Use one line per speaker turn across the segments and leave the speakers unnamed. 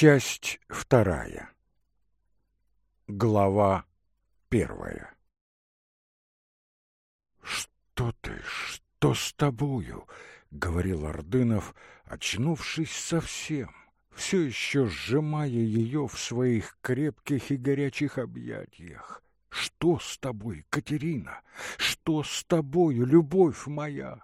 Часть вторая. Глава первая. «Что ты, что с тобою?» — говорил Ордынов, очнувшись совсем, все еще сжимая ее в своих крепких и горячих объятиях. «Что с тобой, Катерина? Что с тобою, любовь моя?»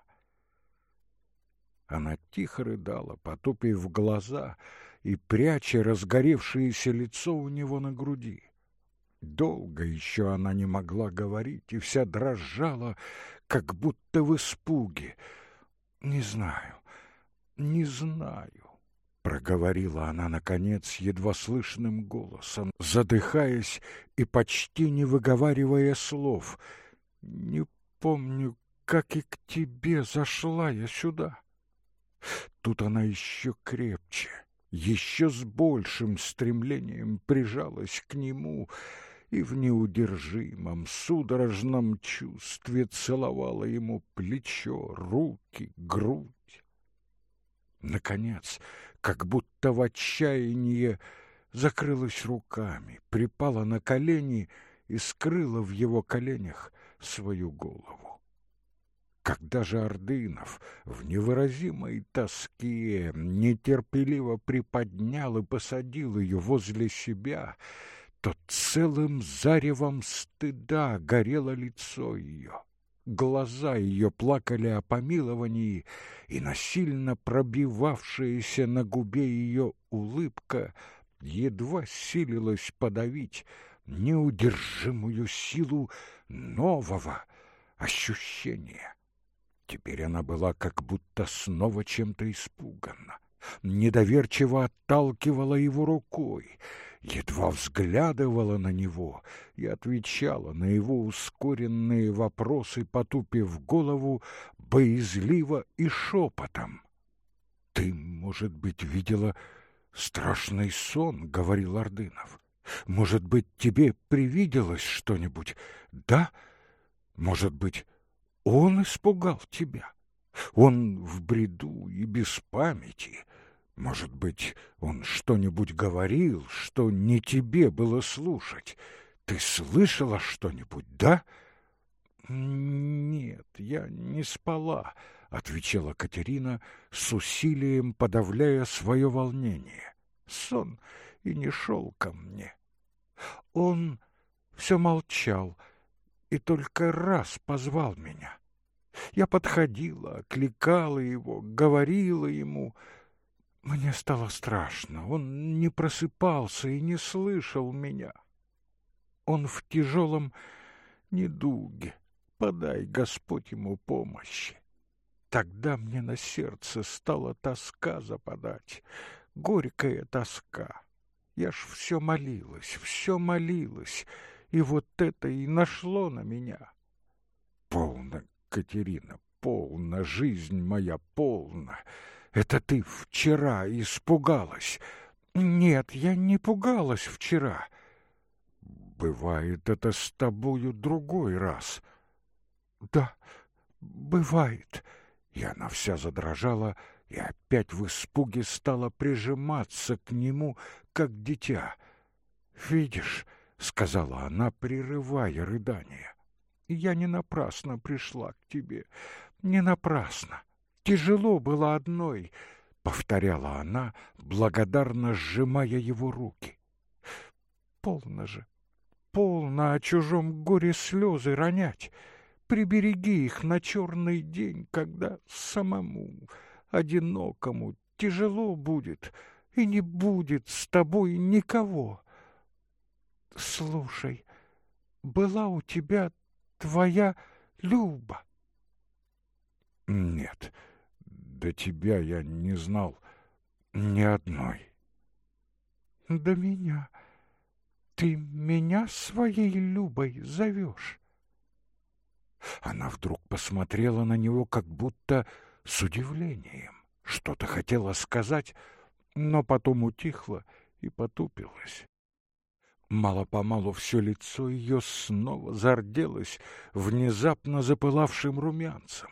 Она тихо рыдала, потупив глаза — и пряча разгоревшееся лицо у него на груди. Долго еще она не могла говорить и вся дрожала, как будто в испуге. «Не знаю, не знаю», — проговорила она, наконец, едва слышным голосом, задыхаясь и почти не выговаривая слов. «Не помню, как и к тебе зашла я сюда». Тут она еще крепче, еще с большим стремлением прижалась к нему и в неудержимом судорожном чувстве целовала ему плечо, руки, грудь. Наконец, как будто в отчаянии, закрылась руками, припала на колени и скрыла в его коленях свою голову. Когда же Ордынов в невыразимой тоске нетерпеливо приподнял и посадил ее возле себя, то целым заревом стыда горело лицо ее. Глаза ее плакали о помиловании, и насильно пробивавшаяся на губе ее улыбка едва силилась подавить неудержимую силу нового ощущения. Теперь она была как будто снова чем-то испугана, недоверчиво отталкивала его рукой, едва взглядывала на него и отвечала на его ускоренные вопросы, потупив голову боязливо и шепотом. «Ты, может быть, видела страшный сон?» — говорил Ордынов. «Может быть, тебе привиделось что-нибудь? Да? Может быть, он испугал тебя. Он в бреду и без памяти. Может быть, он что-нибудь говорил, что не тебе было слушать. Ты слышала что-нибудь, да? Нет, я не спала, отвечала Катерина с усилием подавляя свое волнение. Сон и не шел ко мне. Он все молчал, и только раз позвал меня. Я подходила, окликала его, говорила ему. Мне стало страшно. Он не просыпался и не слышал меня. Он в тяжелом недуге. Подай, Господь, ему помощи. Тогда мне на сердце стала тоска западать, горькая тоска. Я ж все молилась, все молилась, и вот это и нашло на меня. Полно, Катерина, полна, жизнь моя полна. Это ты вчера испугалась. Нет, я не пугалась вчера. Бывает это с тобою другой раз. Да, бывает. И она вся задрожала и опять в испуге стала прижиматься к нему, как дитя. «Видишь», — сказала она, прерывая рыдание, — «я не напрасно пришла к тебе, не напрасно. Тяжело было одной», — повторяла она, благодарно сжимая его руки. «Полно же, полно о чужом горе слезы ронять. Прибереги их на черный день, когда самому, одинокому, тяжело будет, и не будет с тобой никого. Слушай, была у тебя твоя Люба? Нет, до тебя я не знал ни одной. До меня. Ты меня своей Любой зовешь? Она вдруг посмотрела на него, как будто с удивлением. Что-то хотела сказать, но потом утихла и потупилась. Мало-помалу все лицо ее снова зарделось внезапно запылавшим румянцем.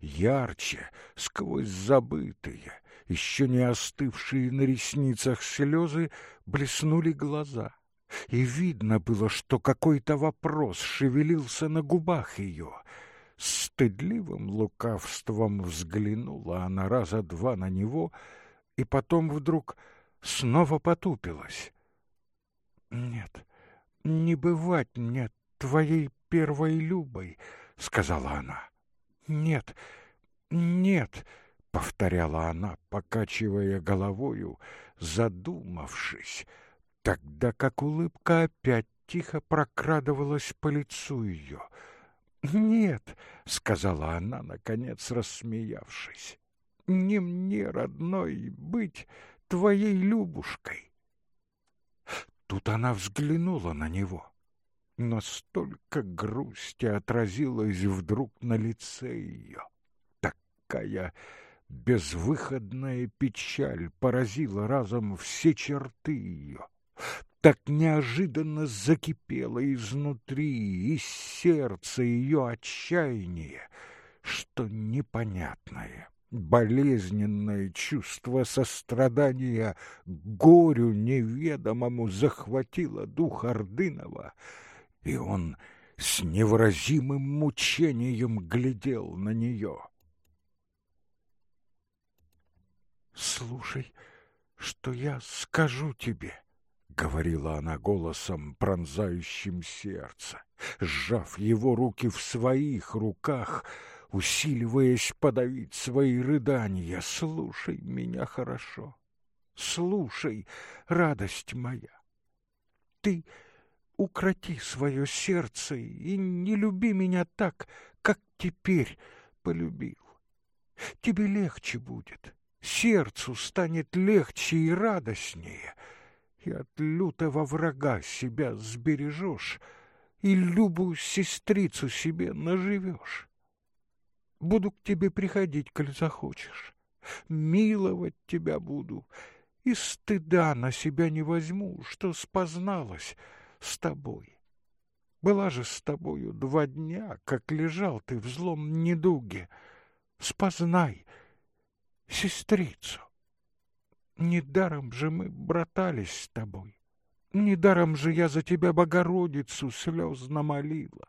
Ярче, сквозь забытые, еще не остывшие на ресницах слезы, блеснули глаза, и видно было, что какой-то вопрос шевелился на губах ее. Стыдливым лукавством взглянула она раза два на него, и потом вдруг снова потупилась. «Нет, не бывать мне твоей первой Любой», — сказала она. «Нет, нет», — повторяла она, покачивая головою, задумавшись, тогда как улыбка опять тихо прокрадывалась по лицу ее. «Нет», — сказала она, наконец рассмеявшись, — «не мне, родной, быть твоей Любушкой». Тут она взглянула на него — но столько грусти отразилось вдруг на лице ее. Такая безвыходная печаль поразила разом все черты ее. Так неожиданно закипело изнутри, из сердца ее отчаяние, что непонятное, болезненное чувство сострадания горю неведомому захватило дух Ордынова — и он с невыразимым мучением глядел на нее. «Слушай, что я скажу тебе», — говорила она голосом, пронзающим сердце, сжав его руки в своих руках, усиливаясь подавить свои рыдания. «Слушай меня хорошо, слушай, радость моя. Ты укроти свое сердце и не люби меня так, как теперь полюбил. Тебе легче будет, сердцу станет легче и радостнее, и от лютого врага себя сбережешь, и любую сестрицу себе наживешь. Буду к тебе приходить, коль захочешь, миловать тебя буду, и стыда на себя не возьму, что спозналась, с тобой. Была же с тобою два дня, как лежал ты в злом недуге. Спознай сестрицу. Недаром же мы братались с тобой. Недаром же я за тебя Богородицу слезно молила.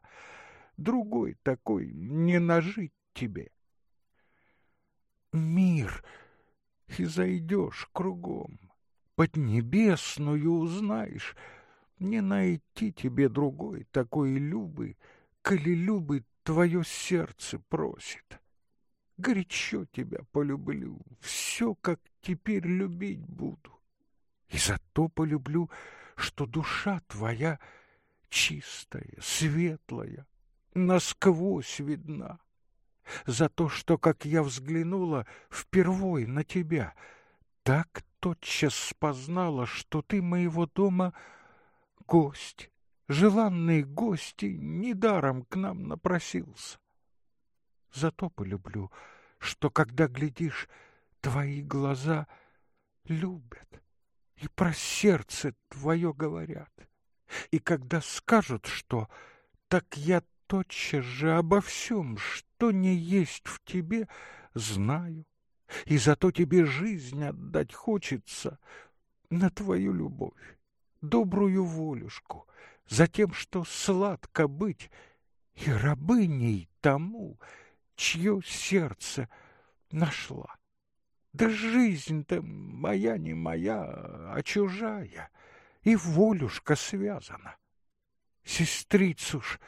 Другой такой не нажить тебе. Мир, и зайдешь кругом, поднебесную узнаешь — не найти тебе другой такой любы, коли любы твое сердце просит. Горячо тебя полюблю, все, как теперь любить буду. И зато полюблю, что душа твоя чистая, светлая, насквозь видна. За то, что, как я взглянула впервой на тебя, так тотчас спознала, что ты моего дома — гость, желанный гость, и недаром к нам напросился. Зато полюблю, что, когда глядишь, твои глаза любят и про сердце твое говорят. И когда скажут, что, так я тотчас же обо всем, что не есть в тебе, знаю, и зато тебе жизнь отдать хочется на твою любовь добрую волюшку, за тем, что сладко быть и рабыней тому, чье сердце нашла. Да жизнь-то моя не моя, а чужая, и волюшка связана. Сестрицу ж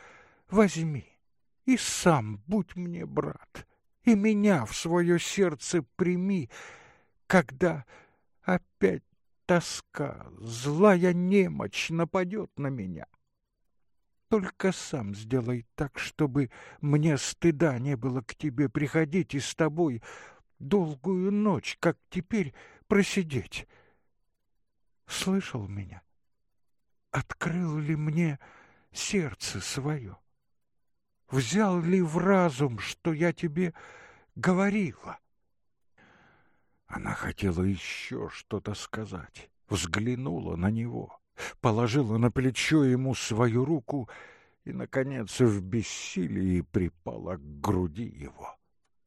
возьми, и сам будь мне брат, и меня в свое сердце прими, когда опять тоска, злая немочь нападет на меня. Только сам сделай так, чтобы мне стыда не было к тебе приходить и с тобой долгую ночь, как теперь, просидеть. Слышал меня? Открыл ли мне сердце свое? Взял ли в разум, что я тебе говорила? — она хотела еще что-то сказать, взглянула на него, положила на плечо ему свою руку и, наконец, в бессилии припала к груди его.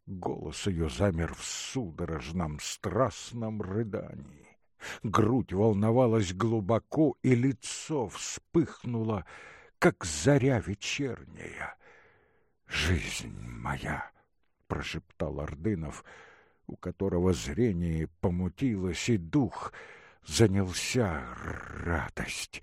Голос ее замер в судорожном, страстном рыдании. Грудь волновалась глубоко, и лицо вспыхнуло, как заря вечерняя. «Жизнь моя!» — прошептал Ордынов, у которого зрение помутилось, и дух занялся радость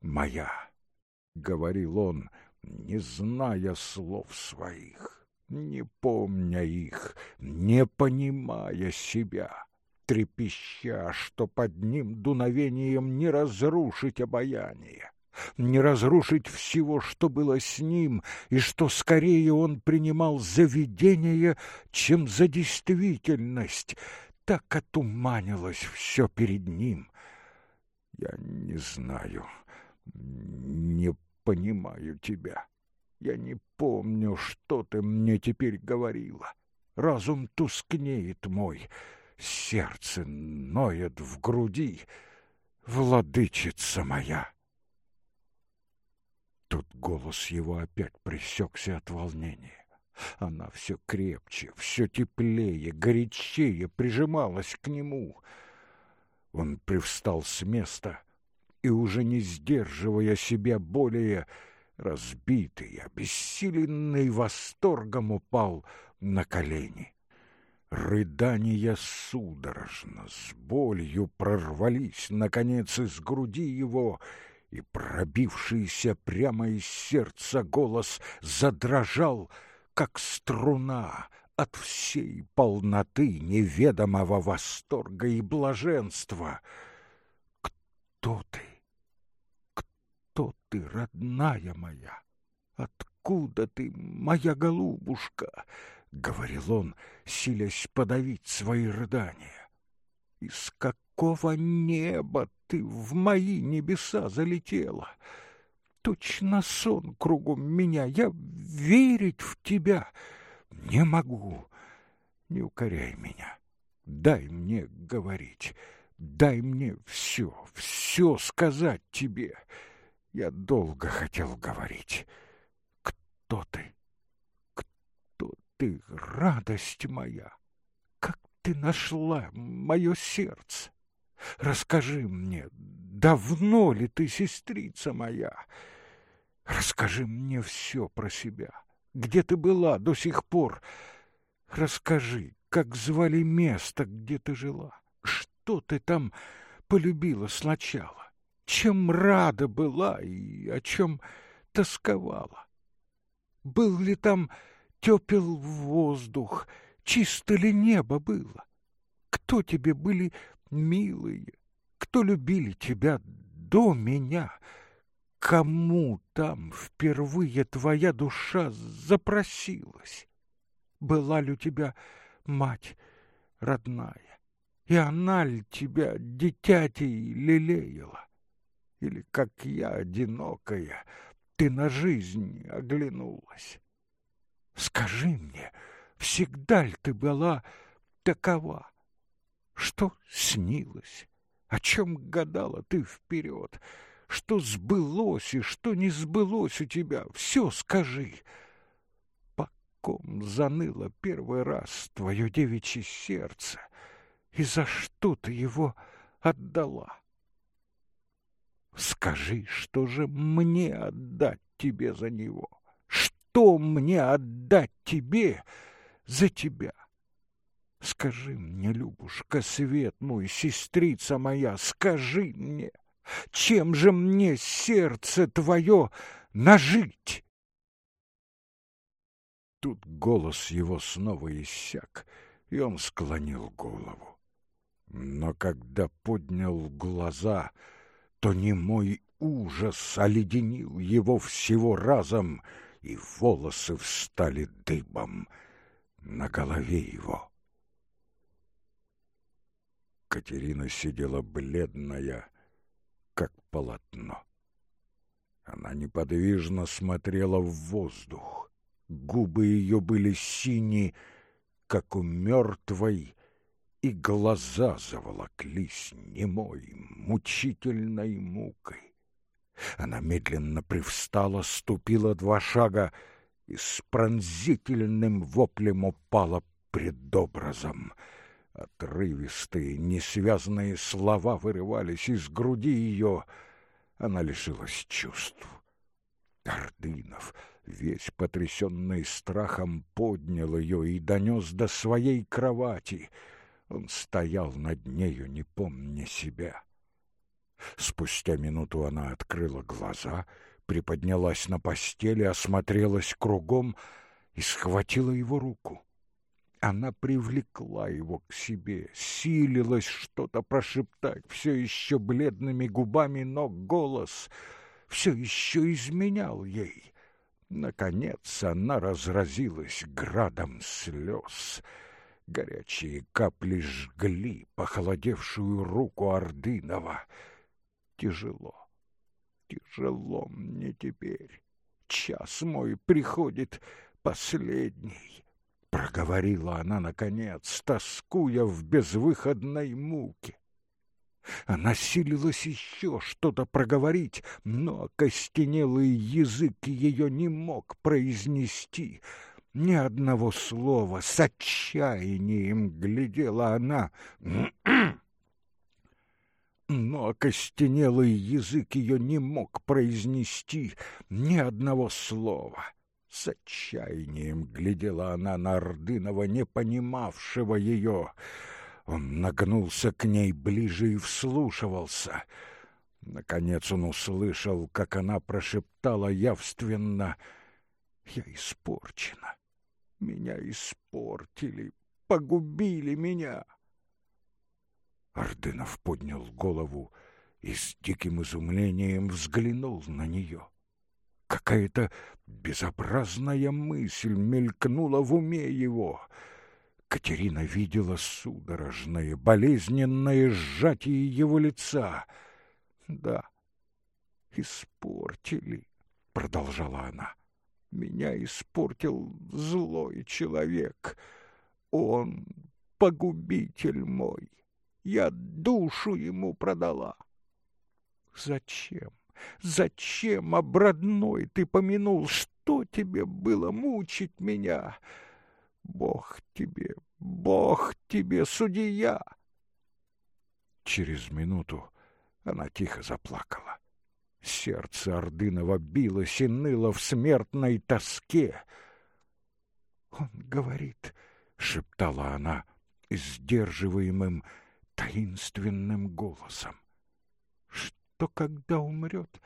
моя. — говорил он, не зная слов своих не помня их, не понимая себя, трепеща, что под ним дуновением не разрушить обаяние, не разрушить всего, что было с ним, и что скорее он принимал за видение, чем за действительность. Так отуманилось все перед ним. Я не знаю, не понимаю тебя. Я не помню, что ты мне теперь говорила. Разум тускнеет мой, сердце ноет в груди, владычица моя. Тут голос его опять пресекся от волнения. Она все крепче, все теплее, горячее прижималась к нему. Он привстал с места и, уже не сдерживая себя более, разбитый, обессиленный восторгом упал на колени. Рыдания судорожно, с болью прорвались, наконец, из груди его, и пробившийся прямо из сердца голос задрожал, как струна от всей полноты неведомого восторга и блаженства. «Кто ты?» Кто ты, родная моя? Откуда ты, моя голубушка? — говорил он, силясь подавить свои рыдания. Из какого неба ты в мои небеса залетела? Точно сон кругом меня, я верить в тебя не могу. Не укоряй меня, дай мне говорить, дай мне все, все сказать тебе. Я долго хотел говорить. Кто ты? Кто ты, радость моя? Как ты нашла мое сердце? Расскажи мне, давно ли ты сестрица моя? Расскажи мне все про себя. Где ты была до сих пор? Расскажи, как звали место, где ты жила? Что ты там полюбила сначала? чем рада была и о чем тосковала. Был ли там тепел воздух, чисто ли небо было? Кто тебе были милые, кто любили тебя до меня? Кому там впервые твоя душа запросилась? Была ли у тебя мать родная, и она ли тебя, дитятей, лелеяла? Или, как я, одинокая, ты на жизнь оглянулась? Скажи мне, всегда ли ты была такова? Что снилось? О чем гадала ты вперед? Что сбылось и что не сбылось у тебя? Все скажи. По ком заныло первый раз твое девичье сердце? И за что ты его отдала? Скажи, что же мне отдать тебе за него? Что мне отдать тебе за тебя? Скажи мне, Любушка, свет мой, сестрица моя, скажи мне, чем же мне сердце твое нажить? Тут голос его снова иссяк, и он склонил голову. Но когда поднял глаза — то не мой ужас оледенил его всего разом, и волосы встали дыбом на голове его. Катерина сидела бледная, как полотно. Она неподвижно смотрела в воздух. Губы ее были синие, как у мертвой, и глаза заволоклись немой, мучительной мукой. Она медленно привстала, ступила два шага и с пронзительным воплем упала пред образом. Отрывистые, несвязные слова вырывались из груди ее. Она лишилась чувств. Ордынов, весь потрясенный страхом, поднял ее и донес до своей кровати. Он стоял над нею, не помня себя. Спустя минуту она открыла глаза, приподнялась на постели, осмотрелась кругом и схватила его руку. Она привлекла его к себе, силилась что-то прошептать все еще бледными губами, но голос все еще изменял ей. Наконец она разразилась градом слез. Горячие капли жгли похолодевшую руку Ордынова. Тяжело, тяжело мне теперь. Час мой приходит последний. Проговорила она, наконец, тоскуя в безвыходной муке. Она силилась еще что-то проговорить, но окостенелый язык ее не мог произнести. Ни одного слова с отчаянием глядела она. Но окостенелый язык ее не мог произнести ни одного слова. С отчаянием глядела она на Ордынова, не понимавшего ее. Он нагнулся к ней ближе и вслушивался. Наконец он услышал, как она прошептала явственно «Я испорчена, меня испортили, погубили меня». Ордынов поднял голову и с диким изумлением взглянул на нее. Какая-то безобразная мысль мелькнула в уме его. Катерина видела судорожное, болезненное сжатие его лица. «Да, испортили», — продолжала она. «Меня испортил злой человек. Он погубитель мой. Я душу ему продала». «Зачем? Зачем, обродной, ты помянул? Что тебе было мучить меня? Бог тебе, Бог тебе, судья!» Через минуту она тихо заплакала. Сердце Ордынова билось и ныло в смертной тоске. «Он говорит», — шептала она сдерживаемым таинственным голосом, что когда умрет,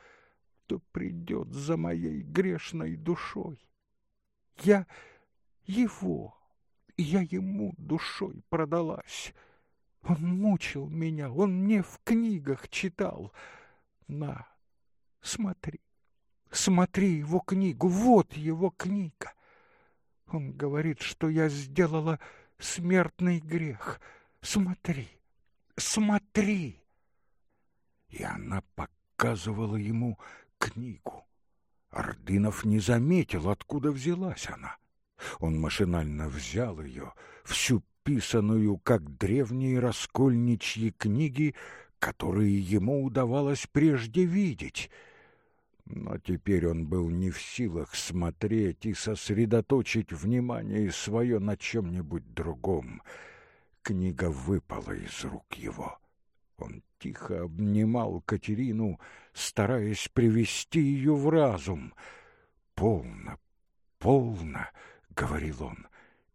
то придет за моей грешной душой. Я его, я ему душой продалась. Он мучил меня, он мне в книгах читал. На, смотри, смотри его книгу, вот его книга. Он говорит, что я сделала смертный грех. Смотри, смотри и она показывала ему книгу. Ордынов не заметил, откуда взялась она. Он машинально взял ее, всю писанную, как древние раскольничьи книги, которые ему удавалось прежде видеть. Но теперь он был не в силах смотреть и сосредоточить внимание свое на чем-нибудь другом. Книга выпала из рук его. Он тихо обнимал Катерину, стараясь привести ее в разум. «Полно, полно!» — говорил он.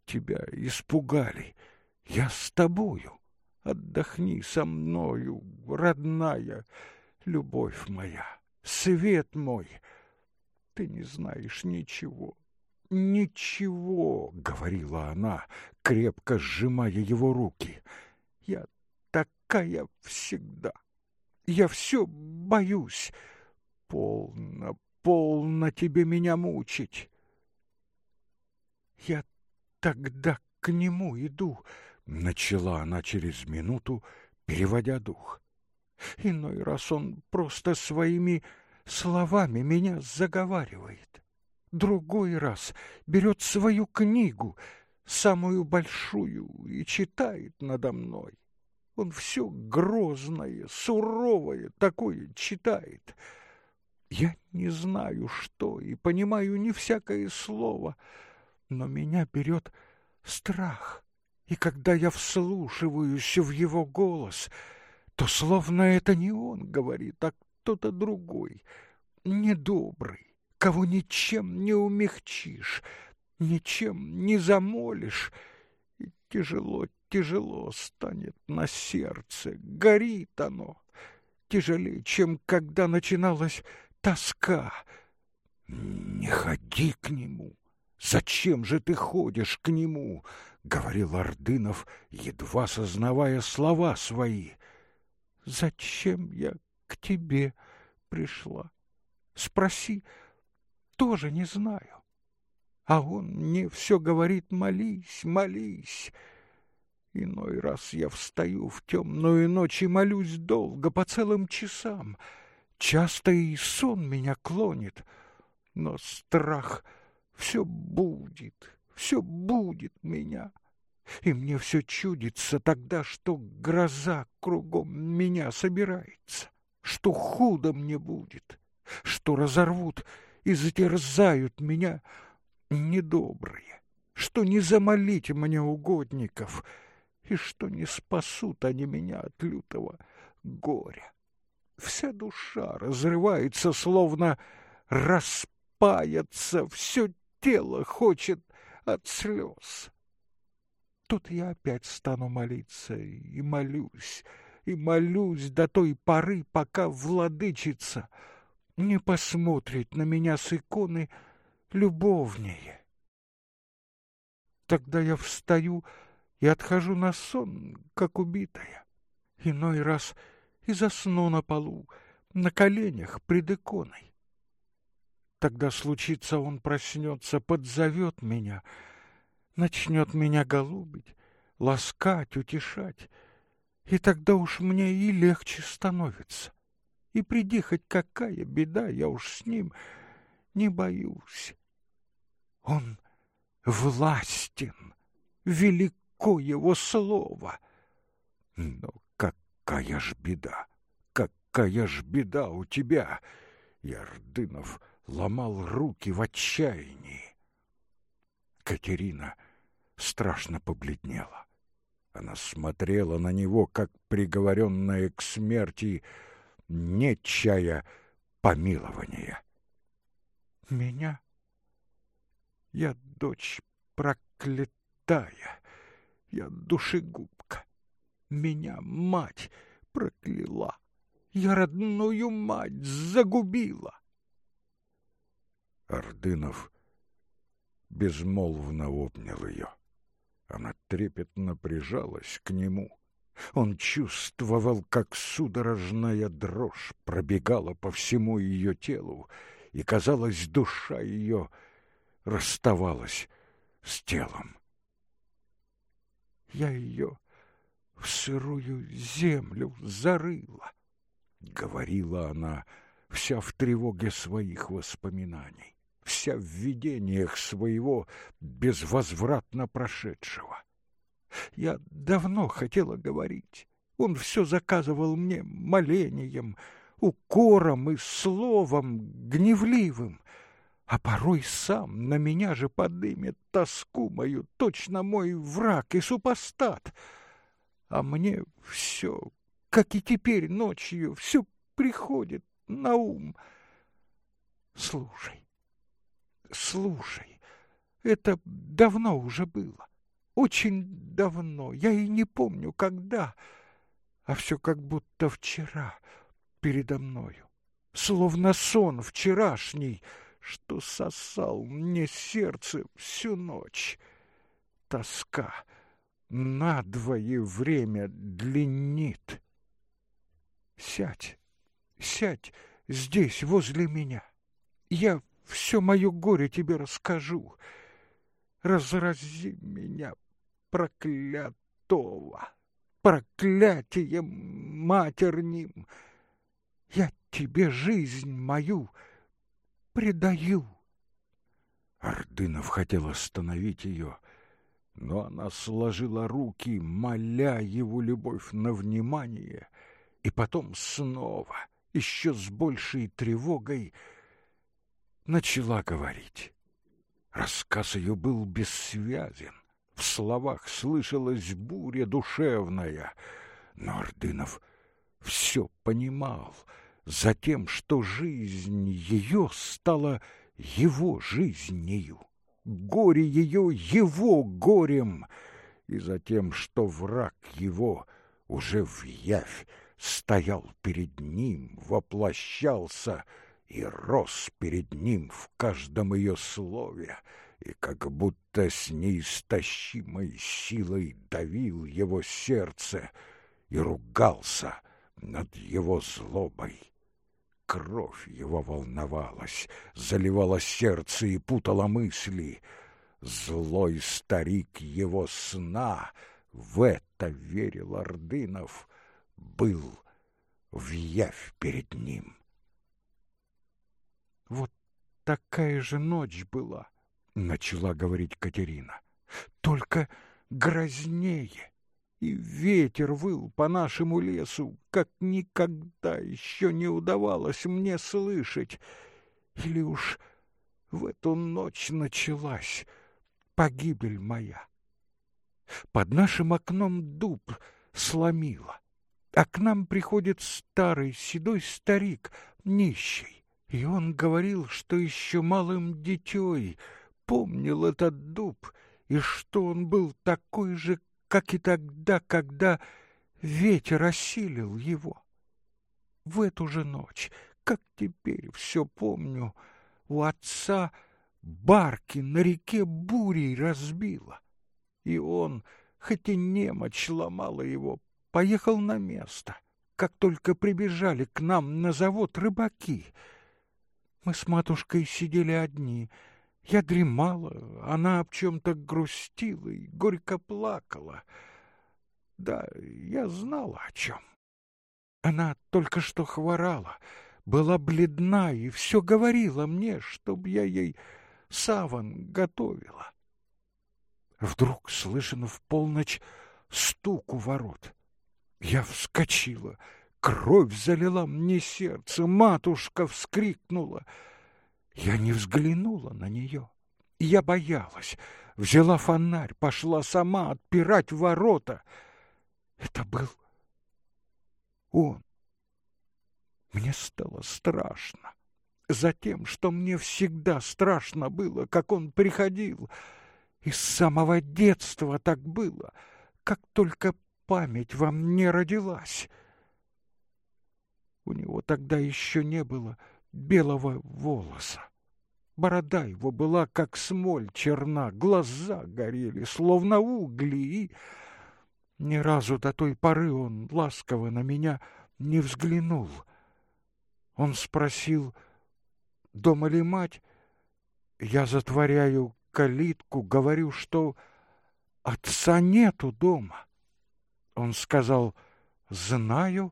«Тебя испугали. Я с тобою. Отдохни со мною, родная, любовь моя, свет мой. Ты не знаешь ничего, ничего!» — говорила она, крепко сжимая его руки. «Я такая всегда. Я все боюсь. Полно, полно тебе меня мучить. Я тогда к нему иду, — начала она через минуту, переводя дух. Иной раз он просто своими словами меня заговаривает. Другой раз берет свою книгу, самую большую, и читает надо мной. Он все грозное, суровое такое читает. Я не знаю, что, и понимаю не всякое слово, но меня берет страх. И когда я вслушиваюсь в его голос, то словно это не он говорит, а кто-то другой, недобрый, кого ничем не умягчишь, ничем не замолишь, и тяжело, тяжело станет на сердце, горит оно, тяжелее, чем когда начиналась тоска. Не ходи к нему. Зачем же ты ходишь к нему? говорил Ордынов, едва сознавая слова свои. Зачем я к тебе пришла? Спроси, тоже не знаю. А он мне все говорит: молись, молись. Иной раз я встаю в темную ночь и молюсь долго, по целым часам. Часто и сон меня клонит, но страх все будет, все будет меня. И мне все чудится тогда, что гроза кругом меня собирается, что худо мне будет, что разорвут и затерзают меня недобрые, что не замолить мне угодников — и что не спасут они меня от лютого горя. Вся душа разрывается, словно распаяться, все тело хочет от слез. Тут я опять стану молиться и молюсь, и молюсь до той поры, пока владычица не посмотрит на меня с иконы любовнее. Тогда я встаю и отхожу на сон, как убитая. Иной раз и засну на полу, на коленях пред иконой. Тогда случится, он проснется, подзовет меня, начнет меня голубить, ласкать, утешать, и тогда уж мне и легче становится. И приди хоть какая беда, я уж с ним не боюсь. Он властен, велик легко его слово. Но какая ж беда, какая ж беда у тебя! Ярдынов ломал руки в отчаянии. Катерина страшно побледнела. Она смотрела на него, как приговоренная к смерти, не чая помилования. Меня? Я дочь проклятая. Я душегубка. Меня мать прокляла. Я родную мать загубила. Ордынов безмолвно обнял ее. Она трепетно прижалась к нему. Он чувствовал, как судорожная дрожь пробегала по всему ее телу, и, казалось, душа ее расставалась с телом. Я ее в сырую землю зарыла, — говорила она, вся в тревоге своих воспоминаний, вся в видениях своего безвозвратно прошедшего. Я давно хотела говорить. Он все заказывал мне молением, укором и словом гневливым — а порой сам на меня же подымет тоску мою, точно мой враг и супостат. А мне все, как и теперь ночью, все приходит на ум. Слушай, слушай, это давно уже было, очень давно, я и не помню, когда, а все как будто вчера передо мною, словно сон вчерашний — что сосал мне сердце всю ночь. Тоска надвое время длиннит. Сядь, сядь здесь, возле меня. Я все мое горе тебе расскажу. Разрази меня, проклятого, проклятием матерним. Я тебе жизнь мою — предаю. Ордынов хотел остановить ее, но она сложила руки, моля его любовь на внимание, и потом снова, еще с большей тревогой, начала говорить. Рассказ ее был бессвязен, В словах слышалась буря душевная. Но Ордынов все понимал, затем, что жизнь ее стала его жизнью, горе ее его горем, и затем, что враг его уже в явь стоял перед ним, воплощался и рос перед ним в каждом ее слове, и как будто с неистощимой силой давил его сердце и ругался над его злобой. Кровь его волновалась, заливала сердце и путала мысли. Злой старик его сна, в это верил Ордынов, был в явь перед ним.
Вот такая же ночь была, начала говорить Катерина. Только грознее. И ветер выл по нашему лесу, как никогда еще не удавалось мне слышать. Или уж в эту ночь началась погибель моя. Под нашим окном дуб сломило, а к нам приходит старый седой старик, нищий. И он говорил, что еще малым дитей помнил этот дуб, и что он был такой же, как и тогда, когда ветер осилил его. В эту же ночь, как теперь все помню, у отца барки на реке бурей разбило, и он, хоть и немочь ломала его, поехал на место, как только прибежали к нам на завод рыбаки — мы с матушкой сидели одни. Я дремала, она об чем-то грустила и горько плакала. Да, я знала о чем. Она только что хворала, была бледна и все говорила мне, чтоб я ей саван готовила. Вдруг слышно в полночь стук у ворот. Я вскочила — Кровь залила мне сердце, матушка вскрикнула. Я не взглянула на нее. Я боялась. Взяла фонарь, пошла сама отпирать ворота. Это был он. Мне стало страшно. Затем, что мне всегда страшно было, как он приходил. И с самого детства так было, как только память во мне родилась. У него тогда еще не было белого волоса. Борода его была, как смоль черна, глаза горели, словно угли, и... Ни разу до той поры он ласково на меня не взглянул. Он спросил, дома ли мать? Я затворяю калитку, говорю, что отца нету дома. Он сказал, знаю,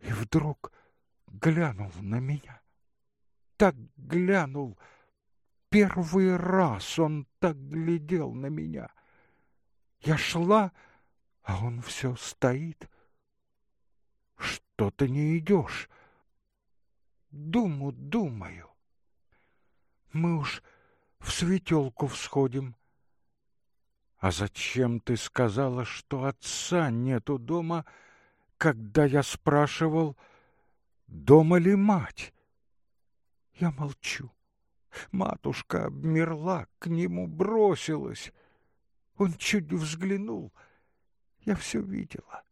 и вдруг глянул на меня. Так глянул. Первый раз он так глядел на меня. Я шла, а он все стоит. Что ты не идешь? Думу думаю. Мы уж в светелку всходим. А зачем ты сказала, что отца нету дома, — когда я спрашивал, дома ли мать. Я молчу. Матушка обмерла, к нему бросилась. Он чуть взглянул. Я все видела.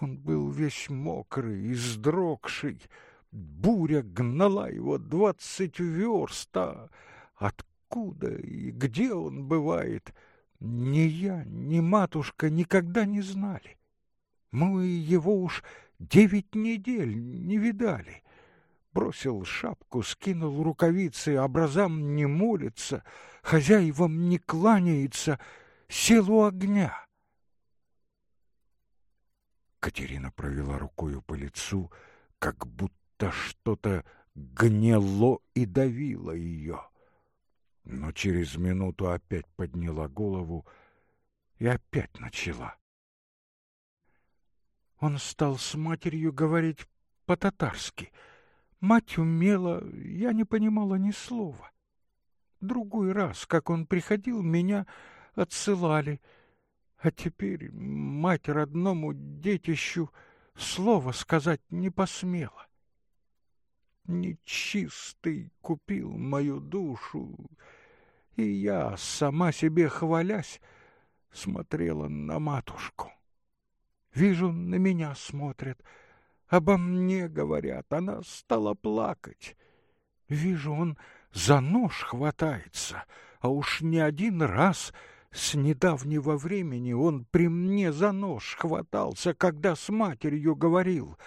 Он был весь мокрый и сдрогший. Буря гнала его двадцать верст, а откуда и где он бывает, ни я, ни матушка никогда не знали. Мы его уж девять недель не видали. Бросил шапку, скинул рукавицы, образам не молится, хозяевам не кланяется, сел у огня.
Катерина провела рукою по лицу, как будто что-то гнело и давило ее. Но через минуту опять подняла голову и опять начала.
Он стал с матерью говорить по-татарски. Мать умела, я не понимала ни слова. Другой раз, как он приходил, меня отсылали. А теперь мать родному детищу слова сказать не посмела. Нечистый купил мою душу, и я, сама себе хвалясь, смотрела на матушку. Вижу, на меня смотрят, обо мне говорят, она стала плакать. Вижу, он за нож хватается, а уж не один раз с недавнего времени он при мне за нож хватался, когда с матерью говорил —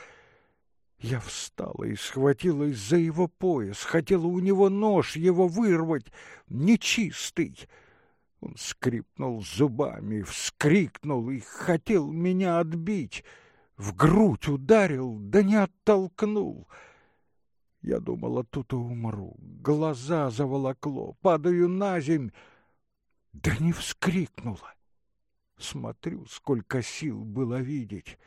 я встала и схватилась за его пояс, хотела у него нож его вырвать, нечистый. Он скрипнул зубами, вскрикнул и хотел меня отбить. В грудь ударил, да не оттолкнул. Я думала, тут и умру. Глаза заволокло, падаю на земь. Да не вскрикнула. Смотрю, сколько сил было видеть.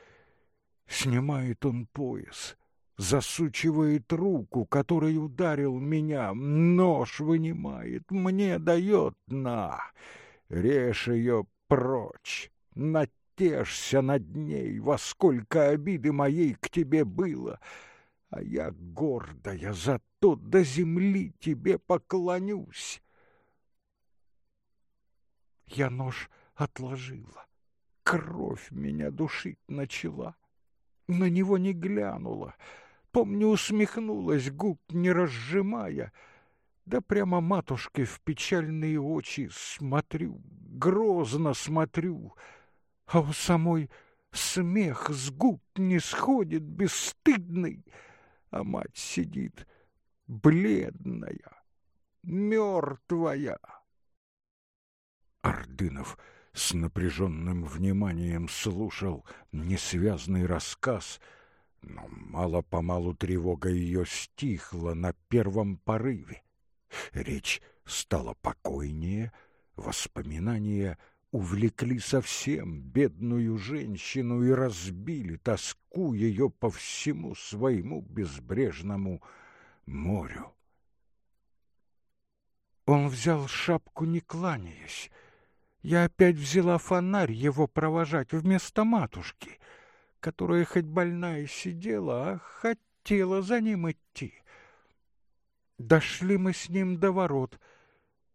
Снимает он пояс, засучивает руку, которой ударил меня, нож вынимает, мне дает на. Режь ее прочь, натешься над ней, во сколько обиды моей к тебе было. А я гордая, зато до земли тебе поклонюсь. Я нож отложила, кровь меня душить начала, на него не глянула — Помню, усмехнулась, губ не разжимая, да прямо матушке в печальные очи смотрю, грозно смотрю, а у самой смех с губ не сходит, бесстыдный, а мать сидит бледная, мертвая. Ордынов с напряженным вниманием слушал несвязный рассказ — но мало-помалу тревога ее стихла на первом порыве. Речь стала покойнее, воспоминания увлекли совсем бедную женщину и разбили тоску ее по всему своему безбрежному морю. Он взял шапку, не кланяясь. Я опять взяла фонарь его провожать вместо матушки — которая хоть больная сидела, а хотела за ним идти. Дошли мы с ним до ворот.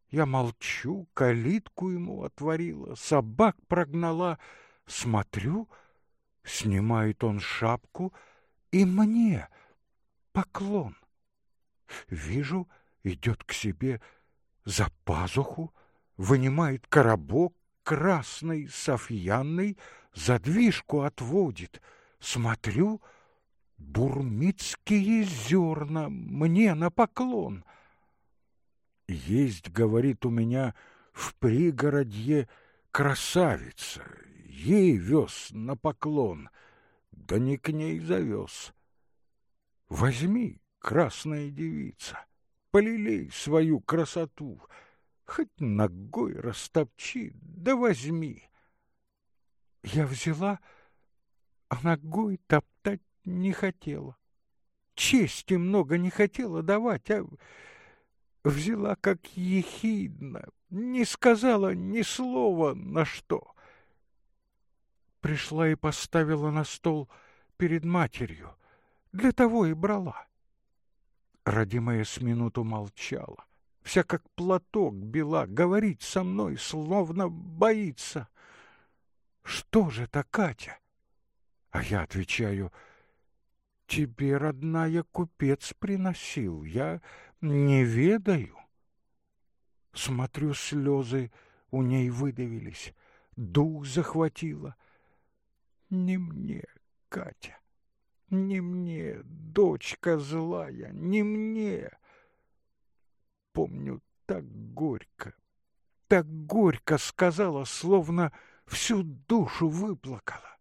Я молчу, калитку ему отворила, собак прогнала. Смотрю, снимает он шапку, и мне поклон. Вижу, идет к себе за пазуху, вынимает коробок красный, софьянный, задвижку отводит. Смотрю, бурмитские зерна мне на поклон. Есть, говорит, у меня в пригородье красавица, ей вез на поклон, да не к ней завез. Возьми, красная девица, полилей свою красоту, хоть ногой растопчи, да возьми. Я взяла, а ногой топтать не хотела. Чести много не хотела давать, а взяла как ехидно, не сказала ни слова на что. Пришла и поставила на стол перед матерью, для того и брала. Родимая с минуту молчала, вся как платок бела, говорить со мной, словно боится. Что же это, Катя? А я отвечаю, тебе, родная, купец приносил, я не ведаю. Смотрю, слезы у ней выдавились, дух захватило. Не мне, Катя, не мне, дочка злая, не мне. Помню, так горько, так горько сказала, словно всю душу выплакала.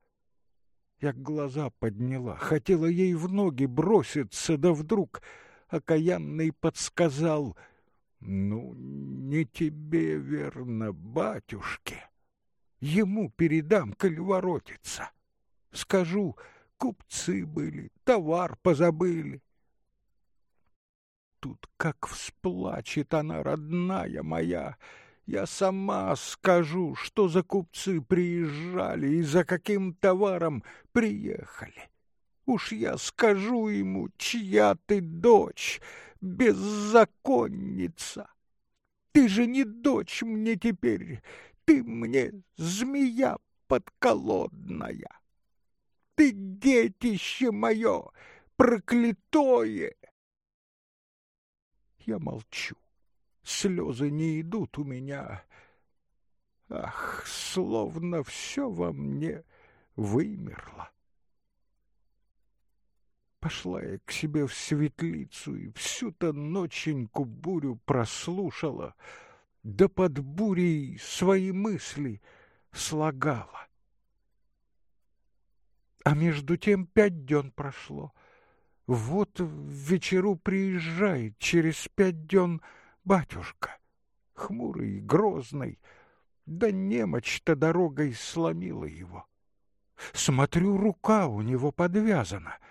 Я глаза подняла, хотела ей в ноги броситься, да вдруг окаянный подсказал, «Ну, не тебе, верно, батюшке, ему передам, коль воротится. Скажу, купцы были, товар позабыли». Тут как всплачет она, родная моя, Я сама скажу, что за купцы приезжали и за каким товаром приехали. Уж я скажу ему, чья ты дочь, беззаконница. Ты же не дочь мне теперь, ты мне змея подколодная. Ты детище мое, проклятое! Я молчу. Слезы не идут у меня. Ах, словно все во мне вымерло. Пошла я к себе в светлицу и всю-то ноченьку бурю прослушала, да под бурей свои мысли слагала. А между тем пять дён прошло. Вот в вечеру приезжает через пять дён батюшка, хмурый и грозный, да немочь-то дорогой сломила его. Смотрю, рука у него подвязана —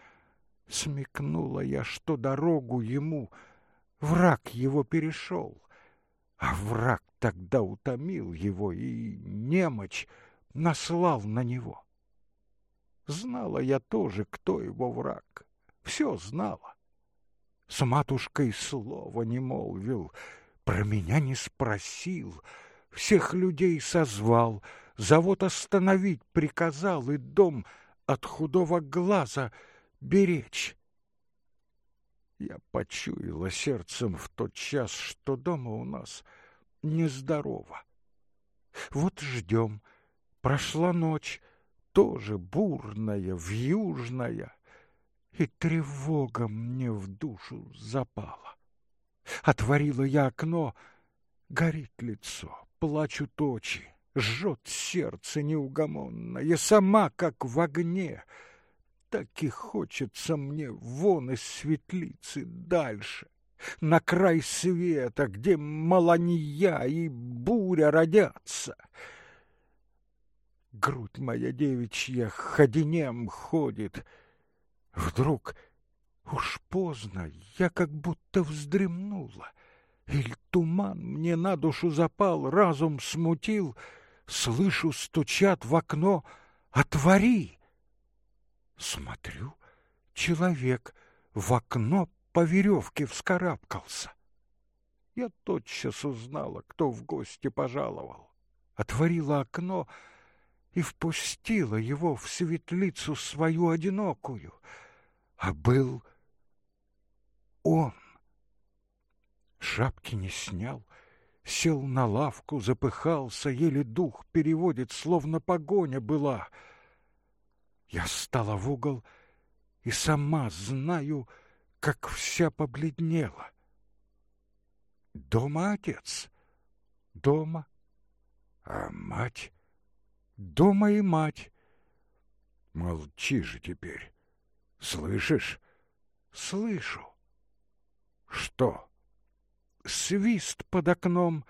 Смекнула я, что дорогу ему враг его перешел, а враг тогда утомил его и немочь наслал на него. Знала я тоже, кто его враг, все знала. С матушкой слова не молвил, про меня не спросил, всех людей созвал, завод остановить приказал и дом от худого глаза — беречь. Я почуяла сердцем в тот час, что дома у нас нездорово. Вот ждем. Прошла ночь, тоже бурная, вьюжная, и тревога мне в душу запала. Отворила я окно, горит лицо, плачут очи, жжет сердце неугомонное, сама как в огне — так и хочется мне вон из светлицы дальше, на край света, где маланья и буря родятся. Грудь моя девичья ходинем ходит. Вдруг уж поздно, я как будто вздремнула. Иль туман мне на душу запал, разум смутил, Слышу, стучат в окно «Отвори!» Смотрю, человек в окно по веревке вскарабкался. Я тотчас узнала, кто в гости пожаловал. Отворила окно и впустила его в светлицу свою одинокую. А был он. Шапки не снял, сел на лавку, запыхался, еле дух переводит, словно погоня была — я стала в угол и сама знаю, как вся побледнела. Дома отец? Дома. А мать? Дома и мать. Молчи же теперь. Слышишь? Слышу. Что? Свист под окном.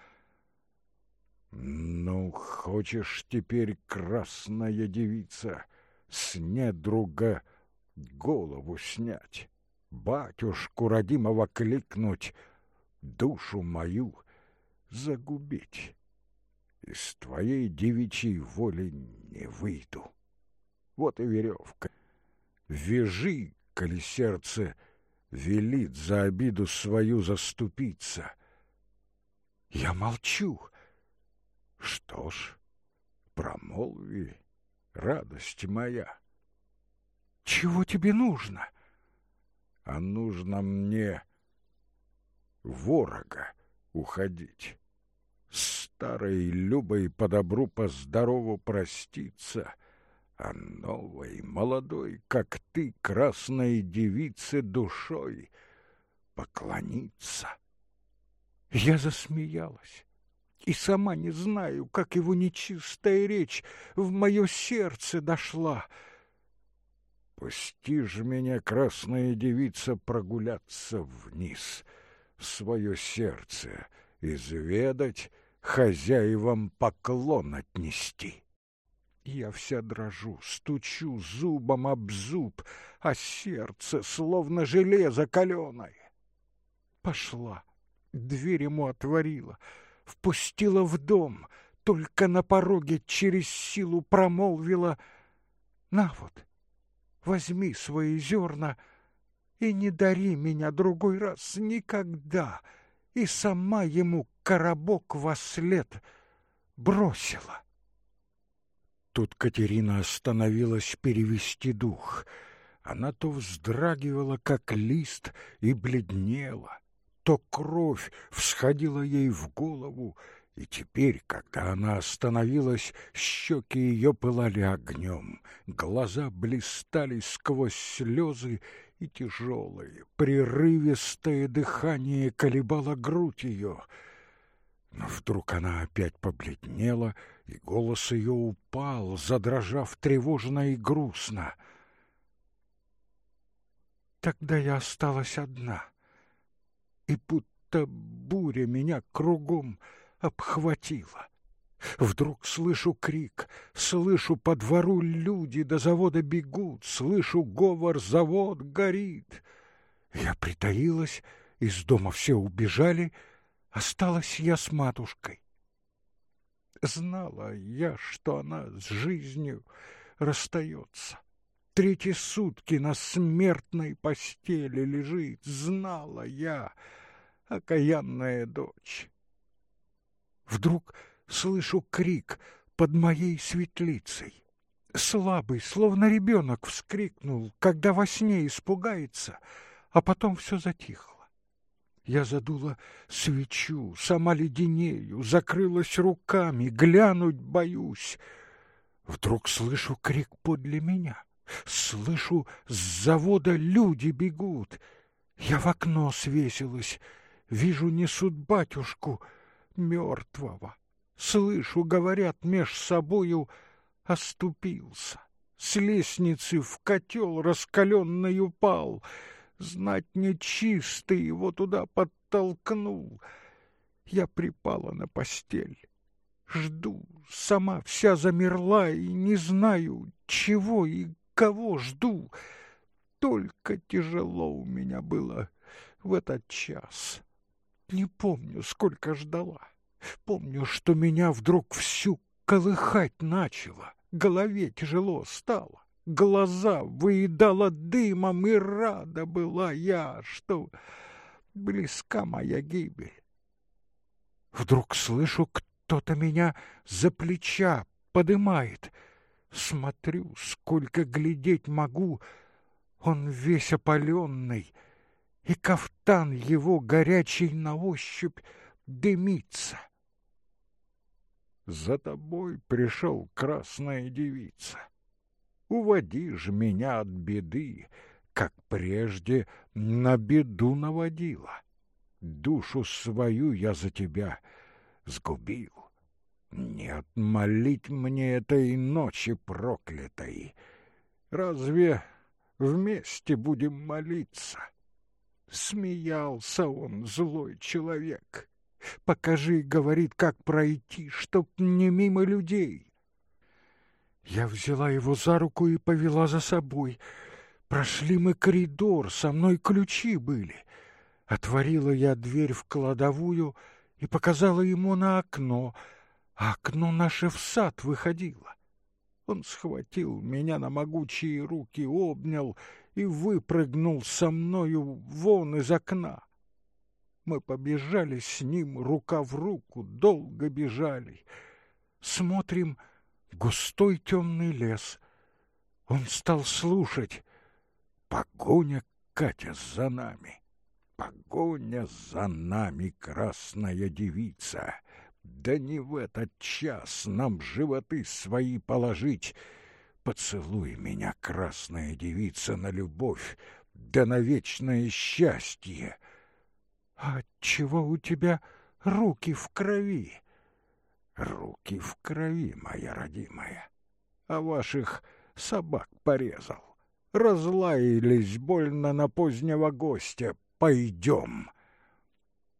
Ну, хочешь теперь, красная девица, с недруга голову снять, батюшку родимого кликнуть, душу мою загубить. Из твоей девичьей воли не выйду. Вот и веревка. Вяжи, коли сердце велит за обиду свою заступиться. Я молчу. Что ж, промолви радость моя. Чего тебе нужно? А нужно мне ворога уходить. Старой Любой по добру, по здорову проститься, а новой, молодой, как ты, красной девице душой, поклониться. Я засмеялась и сама не знаю, как его нечистая речь в мое сердце дошла. Пусти же меня, красная девица, прогуляться вниз, свое сердце изведать, хозяевам поклон отнести. Я вся дрожу, стучу зубом об зуб, а сердце словно железо каленое. Пошла, дверь ему отворила — впустила в дом, только на пороге через силу промолвила «На вот, возьми свои зерна и не дари меня другой раз никогда», и сама ему коробок во след бросила. Тут Катерина остановилась перевести дух. Она то вздрагивала, как лист, и бледнела, то кровь всходила ей в голову, и теперь, когда она остановилась, щеки ее пылали огнем, глаза блистали сквозь слезы, и тяжелое, прерывистое дыхание колебало грудь ее. Но вдруг она опять побледнела, и голос ее упал, задрожав тревожно и грустно. Тогда я осталась одна, и будто буря меня кругом обхватила. Вдруг слышу крик, слышу по двору люди до завода бегут, слышу говор «Завод горит!» Я притаилась, из дома все убежали, осталась я с матушкой. Знала я, что она с жизнью расстается. Третьи сутки на смертной постели лежит, знала я, окаянная дочь. Вдруг слышу крик под моей светлицей. Слабый, словно ребенок, вскрикнул, когда во сне испугается, а потом все затихло. Я задула свечу, сама леденею, закрылась руками, глянуть боюсь. Вдруг слышу крик подле меня, слышу, с завода люди бегут. Я в окно свесилась, вижу, несут батюшку мертвого. Слышу, говорят меж собою, оступился. С лестницы в котел раскаленный упал. Знать нечистый его туда подтолкнул. Я припала на постель. Жду, сама вся замерла и не знаю, чего и кого жду. Только тяжело у меня было в этот час. Не помню, сколько ждала. Помню, что меня вдруг всю колыхать начало, голове тяжело стало, глаза выедала дымом, и рада была я, что близка моя гибель. Вдруг слышу, кто-то меня за плеча подымает. Смотрю, сколько глядеть могу, он весь опаленный, и кафтан его горячий на ощупь дымится. За тобой пришел красная девица. Уводи ж меня от беды, как прежде на беду наводила. Душу свою я за тебя сгубил. Нет, молить мне этой ночи проклятой. Разве вместе будем молиться? Смеялся он, злой человек. Покажи, говорит, как пройти, чтоб не мимо людей. Я взяла его за руку и повела за собой. Прошли мы коридор, со мной ключи были. Отворила я дверь в кладовую и показала ему на окно, а окно наше в сад выходило. Он схватил меня на могучие руки, обнял и выпрыгнул со мною вон из окна. Мы побежали с ним рука в руку, долго бежали. Смотрим густой темный лес. Он стал слушать. Погоня, Катя, за нами. Погоня за нами, красная девица. Да не в этот час нам животы свои положить. Поцелуй меня, красная девица, на любовь, да на вечное счастье. А чего у тебя руки в крови? Руки в крови, моя родимая. А ваших собак порезал. Разлаялись больно на позднего гостя. Пойдем.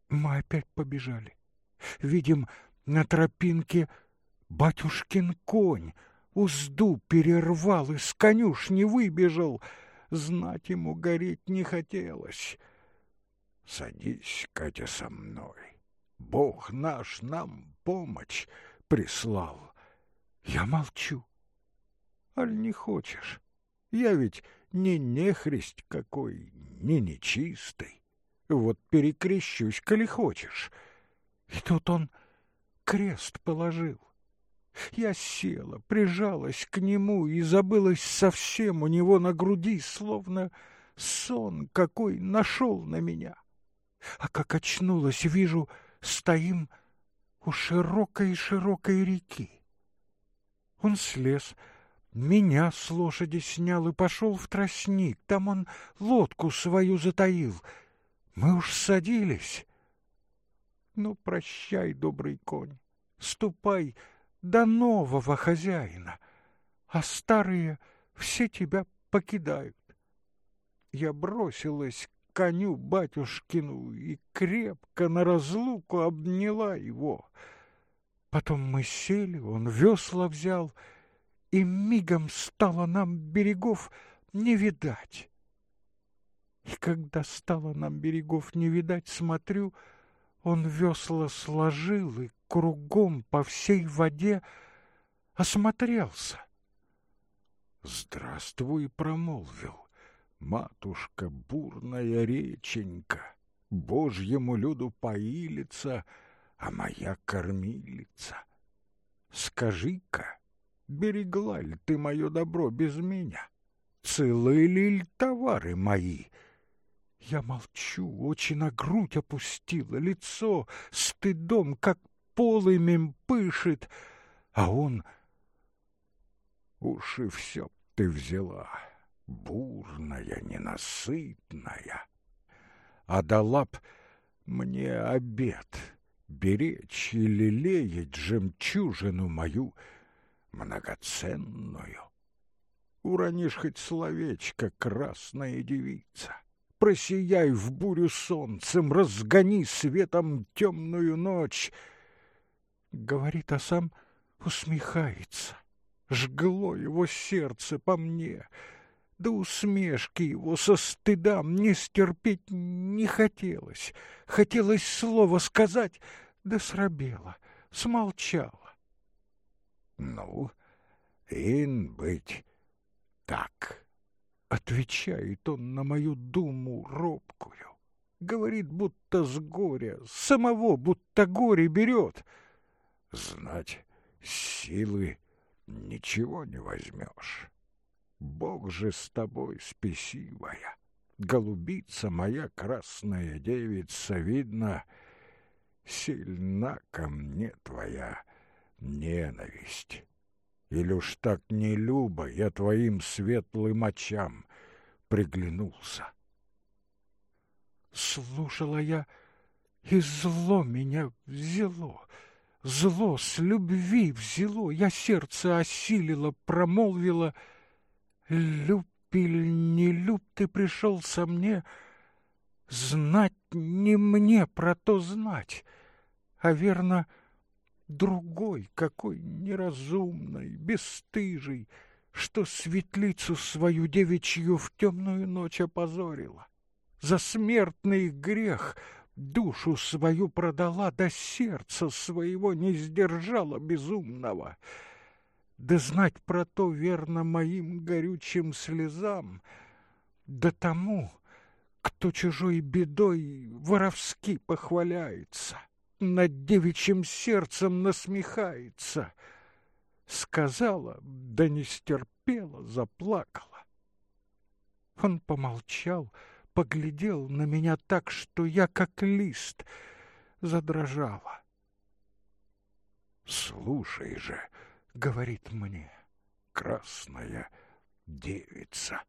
Мы опять побежали. Видим, на тропинке батюшкин конь узду перервал и с конюшни выбежал. Знать ему гореть не хотелось. Садись, Катя, со мной.
Бог наш нам помощь прислал. Я молчу. Аль не хочешь? Я ведь не нехрист какой, не нечистый. Вот перекрещусь, коли хочешь. И тут он крест положил. Я села, прижалась к нему и забылась совсем у него на груди, словно сон какой нашел на меня. А как очнулась, вижу, стоим у широкой-широкой реки. Он слез, меня с лошади снял и пошел в тростник. Там он лодку свою затаил. Мы уж садились. Ну, прощай, добрый конь, ступай до нового хозяина, а старые все тебя покидают. Я бросилась коню батюшкину и крепко на разлуку обняла его. Потом мы сели, он весла взял, и мигом стало нам берегов не видать. И когда стало нам берегов не видать, смотрю, он весла сложил и кругом по всей воде осмотрелся. «Здравствуй», — промолвил, — «матушка, бурная реченька, Божьему люду поилица, а моя кормилица. Скажи-ка, берегла ли ты мое добро без меня? Целы ли товары мои?» Я молчу, очень на грудь опустила, лицо стыдом, как полымем пышет, а он... Уж и все ты взяла, бурная, ненасытная. А дала мне обед беречь и лелеять жемчужину мою многоценную. Уронишь хоть словечко, красная девица, просияй в бурю солнцем, разгони светом темную ночь — говорит, а сам усмехается. Жгло его сердце по мне, да усмешки его со стыда мне стерпеть не хотелось. Хотелось слово сказать, да срабело, смолчала. Ну, ин быть так, отвечает он на мою думу робкую. Говорит, будто с горя, самого будто горе берет — Знать, силы ничего не возьмешь. Бог же с тобой спесивая. Голубица моя красная девица, видно, сильна ко мне твоя ненависть. Или уж так не любо я твоим светлым очам приглянулся. Слушала я, и зло меня взяло — Зло с любви взяло, я сердце осилила, промолвила. Люб или не люб ты пришел со мне, Знать не мне про то знать, а верно другой, какой неразумный, бесстыжий, что светлицу свою девичью в темную ночь опозорила. За смертный грех душу свою продала, да сердца своего не сдержала безумного. Да знать про то верно моим горючим слезам, да тому, кто чужой бедой воровски похваляется, над девичьим сердцем насмехается. Сказала, да не стерпела, заплакала. Он помолчал, — поглядел на меня так, что я, как лист, задрожала. «Слушай же», — говорит мне, — «красная девица,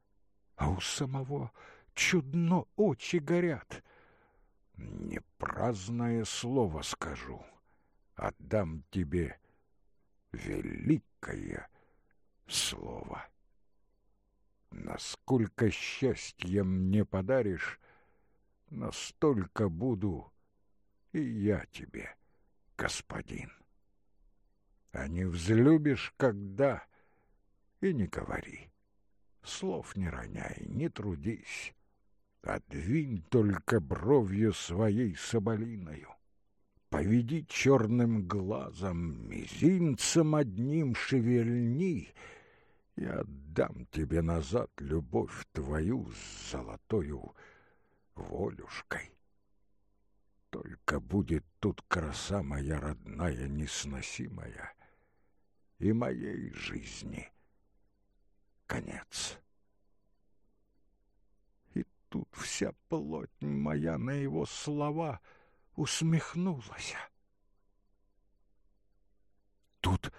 а у самого чудно очи горят. Не праздное слово скажу, отдам тебе великое слово». Насколько счастья мне подаришь, настолько буду и я тебе, господин. А не взлюбишь, когда, и не говори. Слов не роняй, не трудись. Отвинь только бровью своей соболиною. поведи черным глазом, мизинцем одним шевельни, и отдам тебе назад любовь твою с золотою волюшкой. Только будет тут краса моя родная, несносимая, и моей жизни конец. И тут вся плоть моя на его слова усмехнулась. Тут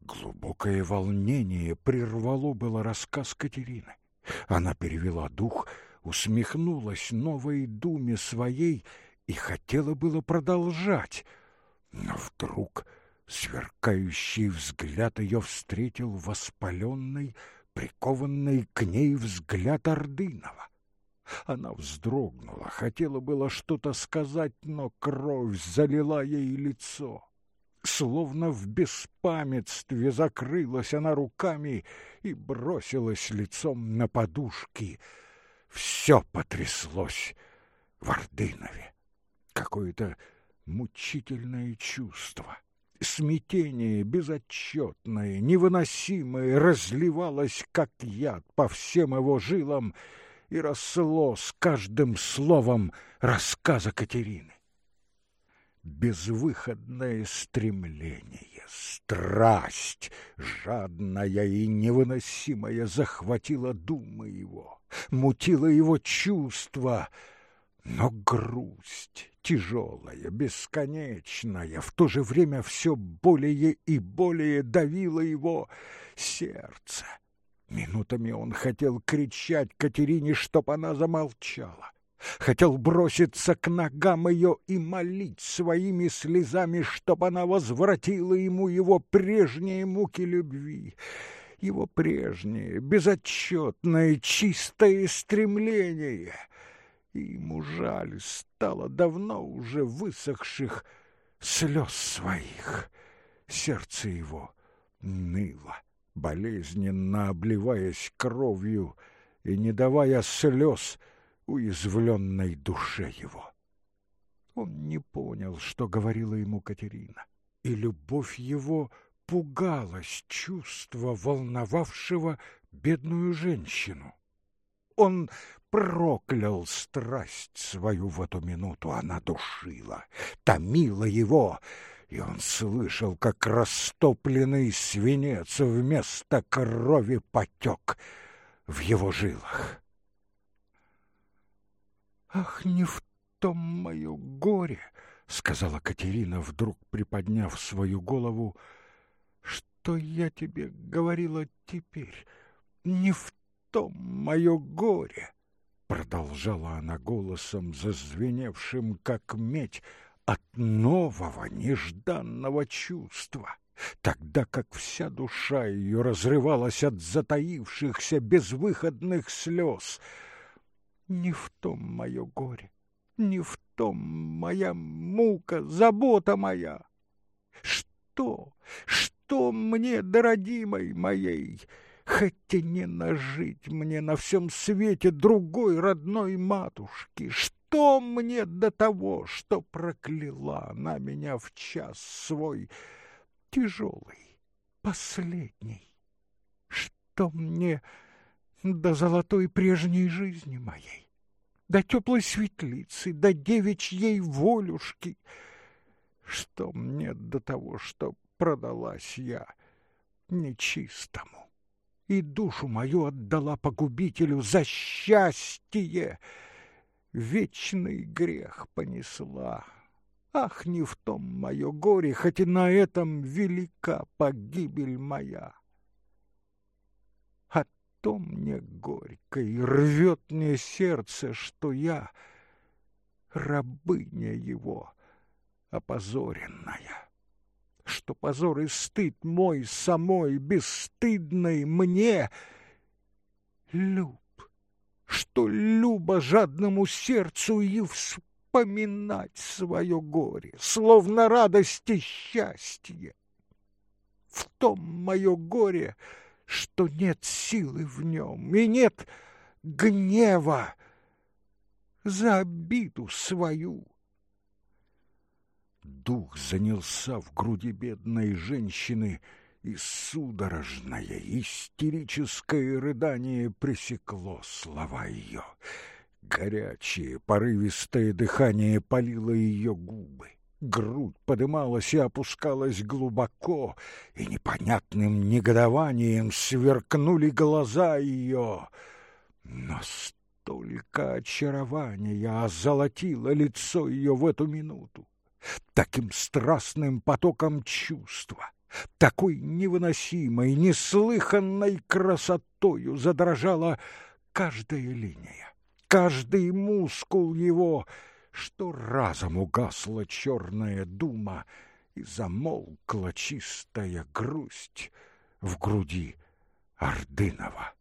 глубокое волнение прервало было рассказ Катерины. Она перевела дух, усмехнулась новой думе своей и хотела было продолжать, но вдруг сверкающий взгляд ее встретил воспаленный, прикованный к ней взгляд Ордынова. Она вздрогнула, хотела было что-то сказать, но кровь залила ей лицо. Словно в беспамятстве закрылась она руками и бросилась лицом на подушки. Все потряслось в Ордынове какое-то мучительное чувство. Смятение безотчетное, невыносимое разливалось, как яд, по всем его жилам и росло с каждым словом рассказа Катерины. Безвыходное стремление, страсть, жадная и невыносимая захватила думы его, мутила его чувства, но грусть, тяжелая, бесконечная, в то же время все более и более давило его сердце. Минутами он хотел кричать Катерине, чтоб она замолчала. Хотел броситься к ногам ее и молить своими слезами, чтоб она возвратила ему его прежние муки любви, его прежнее, безотчетное, чистое стремление — и ему жаль стало давно уже высохших слез своих. Сердце его ныло, болезненно обливаясь кровью и не давая слез уязвленной душе его. Он не понял, что говорила ему Катерина, и любовь его пугалась чувства, волновавшего бедную женщину. Он проклял страсть свою в эту минуту. Она душила, томила его, и он слышал, как растопленный свинец вместо крови потек в его жилах. «Ах, не в том мое горе!» — сказала Катерина, вдруг приподняв свою голову. «Что я тебе говорила теперь? Не в том мое горе!» Продолжала она голосом, зазвеневшим, как медь, от нового, нежданного чувства, тогда как вся душа ее разрывалась от затаившихся безвыходных слез. Не в том мое горе, не в том моя мука, забота моя. Что, что мне, дорогимой моей, — Хотя не нажить мне на всем свете другой родной матушки. Что мне до того, что прокляла она меня в час свой тяжелый, последний? Что мне до золотой прежней жизни моей? До теплой светлицы, до девичьей волюшки? Что мне до того, что продалась я нечистому? И душу мою отдала погубителю за счастье. Вечный грех понесла. Ах, не в том мое горе, хоть и на этом велика погибель моя. А то мне горько и рвет мне сердце, что я рабыня его опозоренная что позор и стыд мой самой, бесстыдной мне, люб, что любо жадному сердцу и вспоминать свое горе, словно радость и счастье. В том мое горе, что нет силы в нем и нет гнева за обиду свою Дух занялся в груди бедной женщины, и судорожное, истерическое рыдание пресекло слова ее. Горячее, порывистое дыхание палило ее губы. Грудь подымалась и опускалась глубоко, и непонятным негодованием сверкнули глаза ее. Но столько очарования озолотило лицо ее в эту минуту. Таким страстным потоком чувства, такой невыносимой, неслыханной красотою задрожала каждая линия, каждый мускул его, что разом угасла черная дума и замолкла чистая грусть в груди Ордынова.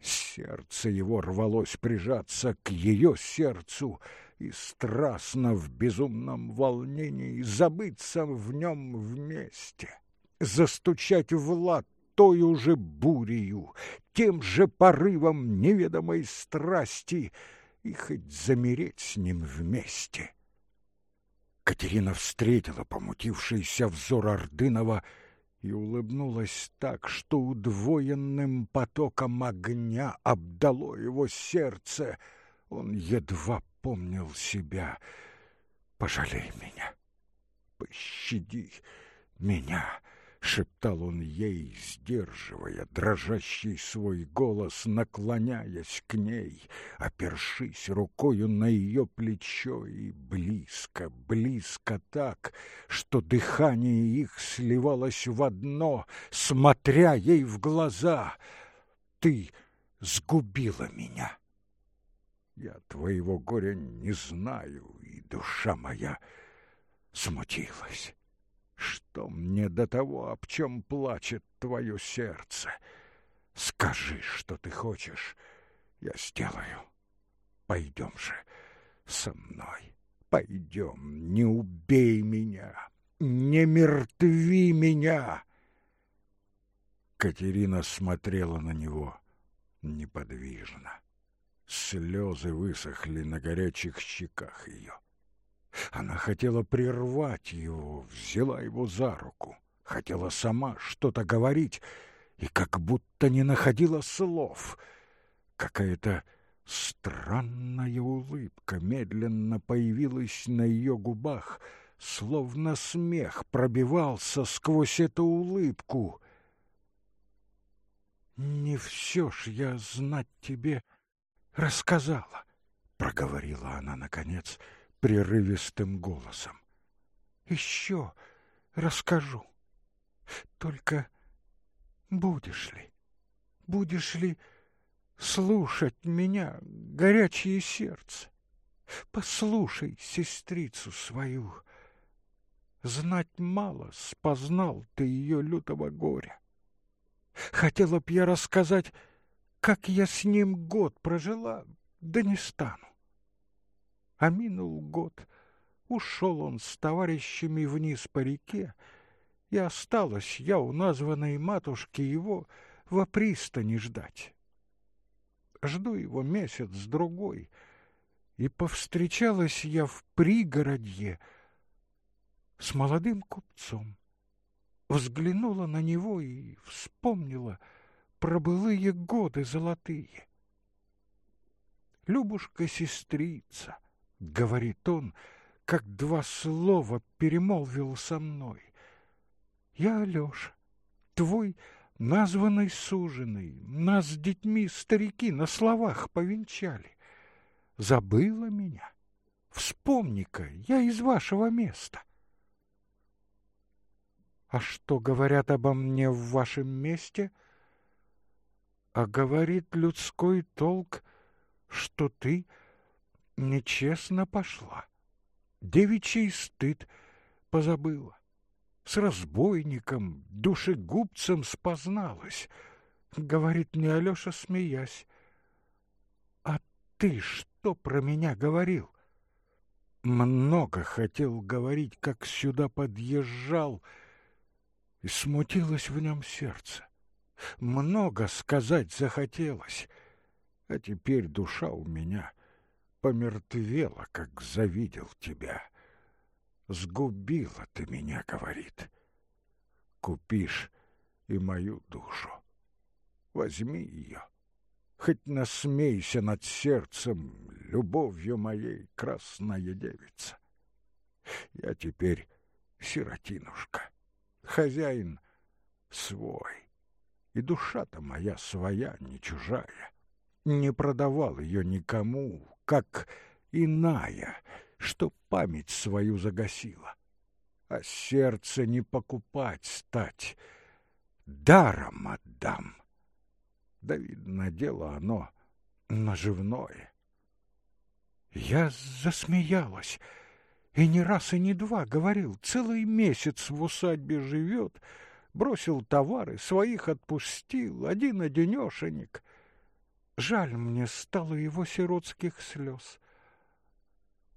Сердце его рвалось прижаться к ее сердцу и страстно в безумном волнении забыться в нем вместе, застучать в лад той же бурею, тем же порывом неведомой страсти и хоть замереть с ним вместе. Катерина встретила помутившийся взор Ордынова и улыбнулась так, что удвоенным потоком огня обдало его сердце. Он едва помнил себя. «Пожалей меня, пощади меня!» — шептал он ей, сдерживая дрожащий свой голос, наклоняясь к ней, опершись рукою на ее плечо и близко, близко так, что дыхание их сливалось в одно, смотря ей в глаза. «Ты сгубила меня!» Я твоего горя не знаю, и душа моя смутилась. Что мне до того, об чем плачет твое сердце? Скажи, что ты хочешь, я сделаю. Пойдем же со мной, пойдем, не убей меня, не мертви меня. Катерина смотрела на него неподвижно. Слезы высохли на горячих щеках ее. Она хотела прервать его, взяла его за руку, хотела сама что-то говорить и как будто не находила слов. Какая-то странная улыбка медленно появилась на ее губах, словно смех пробивался сквозь эту улыбку. «Не все ж я знать тебе рассказала, — проговорила она, наконец, прерывистым голосом. — Еще расскажу. Только будешь ли, будешь ли слушать меня, горячее сердце? Послушай сестрицу свою. Знать мало, спознал ты ее лютого горя. Хотела б я рассказать как я с ним год прожила, да не стану. А минул год, ушел он с товарищами вниз по реке, и осталась я у названной матушки его во пристани ждать. Жду его месяц-другой, и повстречалась я в пригородье с молодым купцом. Взглянула на него и вспомнила — про былые годы золотые. «Любушка-сестрица», — говорит он, как два слова перемолвил со мной. «Я Алеша, твой названный суженый, нас с детьми старики на словах повенчали. Забыла меня? Вспомни-ка, я из вашего места». «А что говорят обо мне в вашем месте?» А говорит людской толк, что ты нечестно пошла. Девичий стыд позабыла. С разбойником, душегубцем спозналась, говорит мне Алёша, смеясь. А ты что про меня говорил? Много хотел говорить, как сюда подъезжал, и смутилось в нем сердце. Много сказать захотелось, а теперь душа у меня помертвела, как завидел тебя. Сгубила ты меня, говорит. Купишь и мою душу. Возьми ее. Хоть насмейся над сердцем, любовью моей, красная девица. Я теперь сиротинушка, хозяин свой, и душа-то моя своя, не чужая. Не продавал ее никому, как иная, что память свою загасила. А сердце не покупать стать, даром отдам. Да, видно, дело оно наживное.
Я засмеялась, и не раз и не два говорил, целый месяц в усадьбе живет, бросил товары, своих отпустил, один-одинешенек. Жаль мне стало его сиротских слез.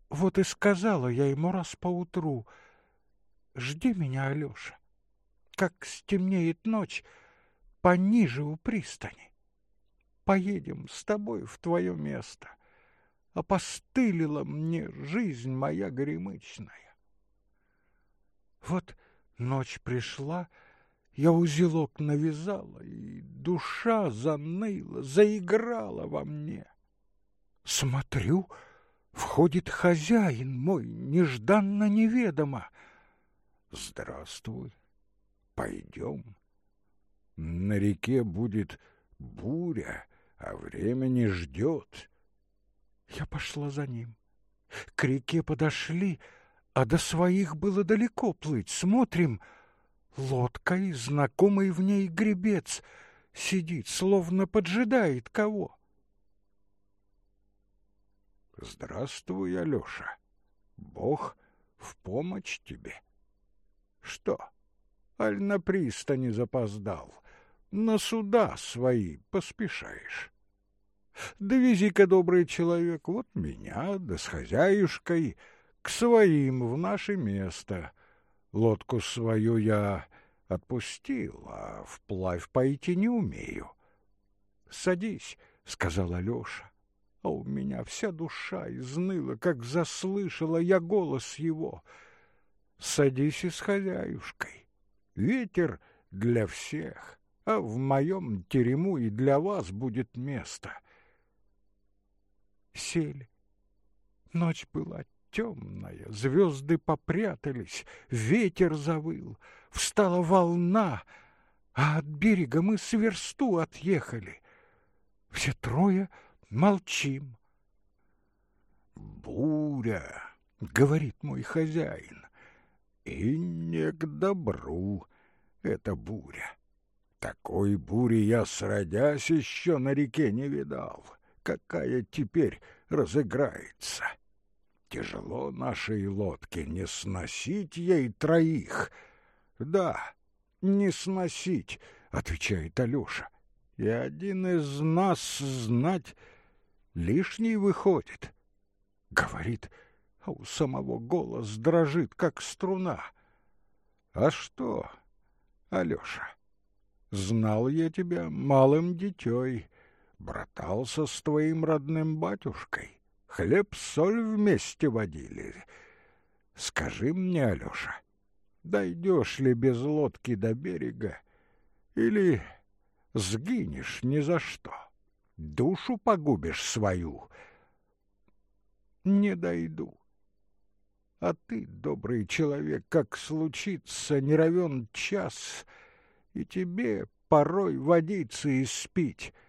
Вот и сказала я ему раз поутру, «Жди меня, Алеша, как стемнеет ночь, пониже у пристани. Поедем с тобой в твое место опостылила мне жизнь моя горемычная. Вот ночь пришла, я узелок навязала, и душа заныла, заиграла во мне. Смотрю, входит хозяин мой, нежданно-неведомо.
Здравствуй, пойдем. На реке будет буря, а время не ждет.
Я пошла за ним. К реке подошли, а до своих было далеко плыть. Смотрим, лодка и знакомый в ней гребец сидит, словно поджидает кого.
Здравствуй, Алёша. Бог в помощь тебе. Что, аль на пристани запоздал, на суда свои поспешаешь? Довези-ка, добрый человек, вот меня, да с хозяюшкой, к своим в наше место. Лодку свою я отпустил, а вплавь пойти не умею. — Садись, — сказал Алеша, а у меня вся душа изныла, как заслышала я голос его. Садись и с хозяюшкой. Ветер для всех, а в моем терему и для вас будет место
сели. Ночь была темная, звезды попрятались, ветер завыл, встала волна, а от берега мы с версту отъехали. Все трое молчим.
«Буря!» — говорит мой хозяин. «И не к добру эта буря. Такой бури я, сродясь, еще на реке не видал какая теперь разыграется. Тяжело нашей лодке не сносить ей троих. Да, не сносить, отвечает Алёша. И один из нас знать лишний выходит. Говорит, а у самого голос дрожит, как струна. А что, Алёша, знал я тебя малым дитёй, братался с твоим родным батюшкой, хлеб-соль вместе водили. Скажи мне, Алёша, дойдешь ли без лодки до берега или сгинешь ни за что? Душу погубишь свою? Не дойду. А ты, добрый человек, как случится, не равен час, и тебе порой водиться и спить —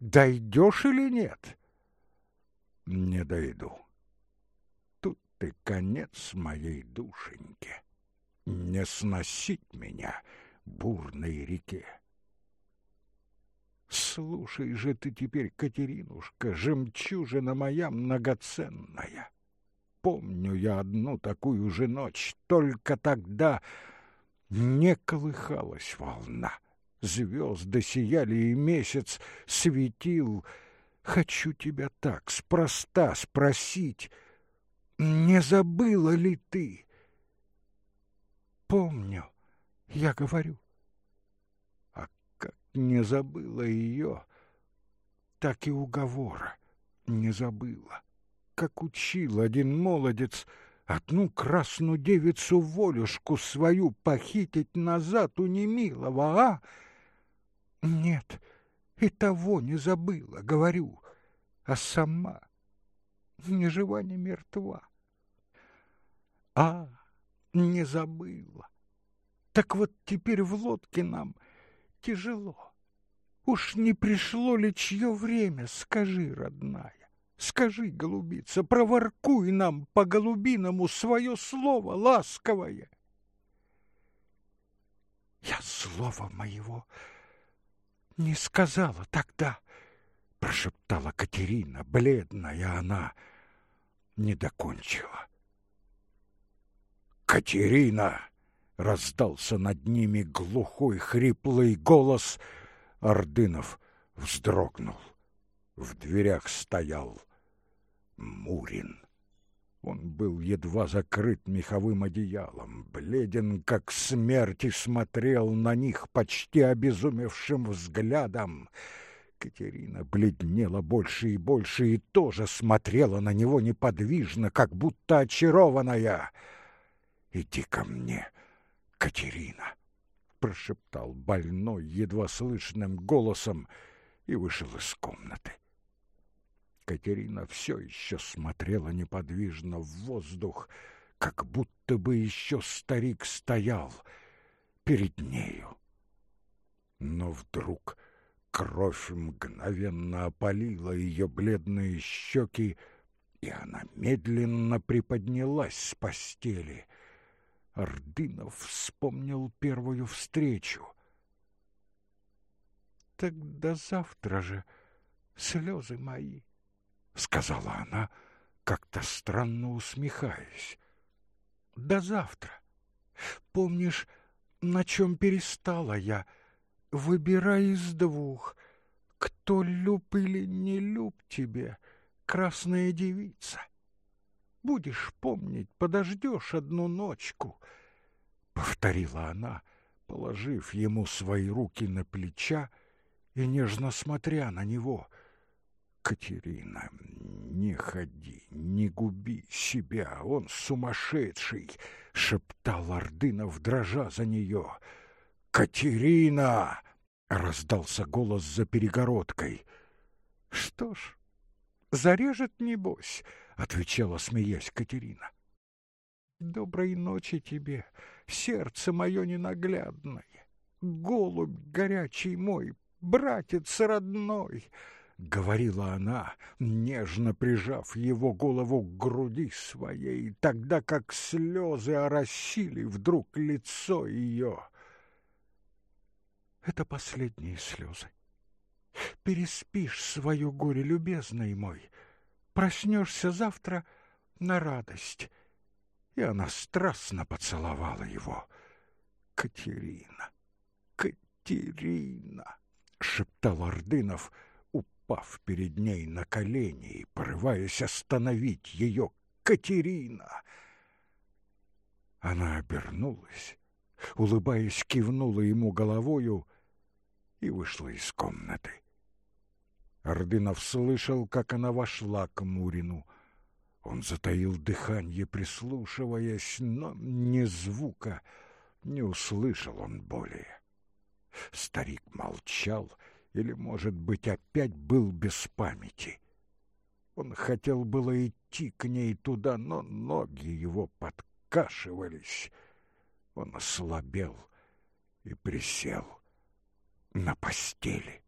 Дойдешь или нет? Не дойду. Тут ты конец моей душеньке. Не сносить меня бурной реке. Слушай же ты теперь, Катеринушка, жемчужина моя многоценная. Помню я одну такую же ночь, только тогда не колыхалась волна звезды сияли, и месяц светил. Хочу тебя так спроста спросить, не забыла ли ты? Помню, я говорю. А как не забыла ее, так и уговора не забыла. Как учил один молодец,
одну красную девицу волюшку свою похитить назад у немилого, а? Нет, и того не забыла, говорю, а сама ни жива, ни мертва. А, не забыла. Так вот теперь в лодке нам тяжело. Уж не пришло ли чье время, скажи, родная? Скажи, голубица, проворкуй нам по-голубиному свое слово ласковое. Я слова моего не сказала тогда, прошептала Катерина, бледная она, не докончила. Катерина! Раздался над ними глухой хриплый голос. Ордынов вздрогнул. В дверях стоял Мурин. Он был едва закрыт меховым одеялом, бледен, как смерть, и смотрел на них почти обезумевшим взглядом. Катерина бледнела больше и больше и тоже смотрела на него неподвижно, как будто очарованная. «Иди ко мне, Катерина!» — прошептал больной едва слышным голосом и вышел из комнаты. Катерина все еще смотрела неподвижно в воздух, как будто бы еще старик стоял перед нею. Но вдруг кровь мгновенно опалила ее бледные щеки, и она медленно приподнялась с постели. Ордынов вспомнил первую встречу. «Так до завтра же, слезы мои!» — сказала она, как-то странно усмехаясь. «До завтра. Помнишь, на чем перестала я? Выбирай из двух. Кто люб или не люб тебе, красная девица? Будешь помнить, подождешь одну ночку». Повторила она, положив ему свои руки на плеча и нежно смотря на него — Катерина, не ходи, не губи себя, он сумасшедший, шептал Ордынов, дрожа за нее. Катерина! раздался голос за перегородкой. Что ж, зарежет небось, отвечала, смеясь Катерина. Доброй ночи тебе, сердце мое ненаглядное, голубь горячий мой, братец родной. — говорила она, нежно прижав его голову к груди своей, тогда как слезы оросили вдруг лицо ее. Это последние слезы. Переспишь свое горе, любезный мой, проснешься завтра на радость. И она страстно поцеловала его. Катерина, Катерина, шептал Ордынов, — упав перед ней на колени и порываясь остановить ее. «Катерина!» Она обернулась, улыбаясь, кивнула ему головою и вышла из комнаты. Ордынов слышал, как она вошла к Мурину. Он затаил дыхание, прислушиваясь, но ни звука не услышал он более. Старик молчал или, может быть, опять был без памяти. Он хотел было идти к ней туда, но ноги его подкашивались. Он ослабел и присел на постели.